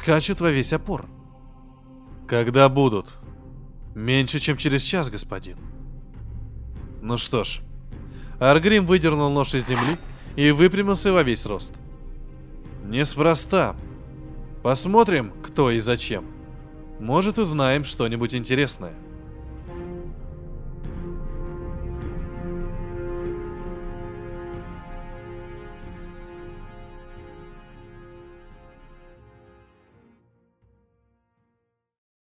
скачут во весь опор. Когда будут? Меньше, чем через час, господин. Ну что ж. Аргрим выдернул нож из земли и выпрямился во весь рост. Неспроста. Посмотрим, кто и зачем. Может, узнаем что-нибудь интересное.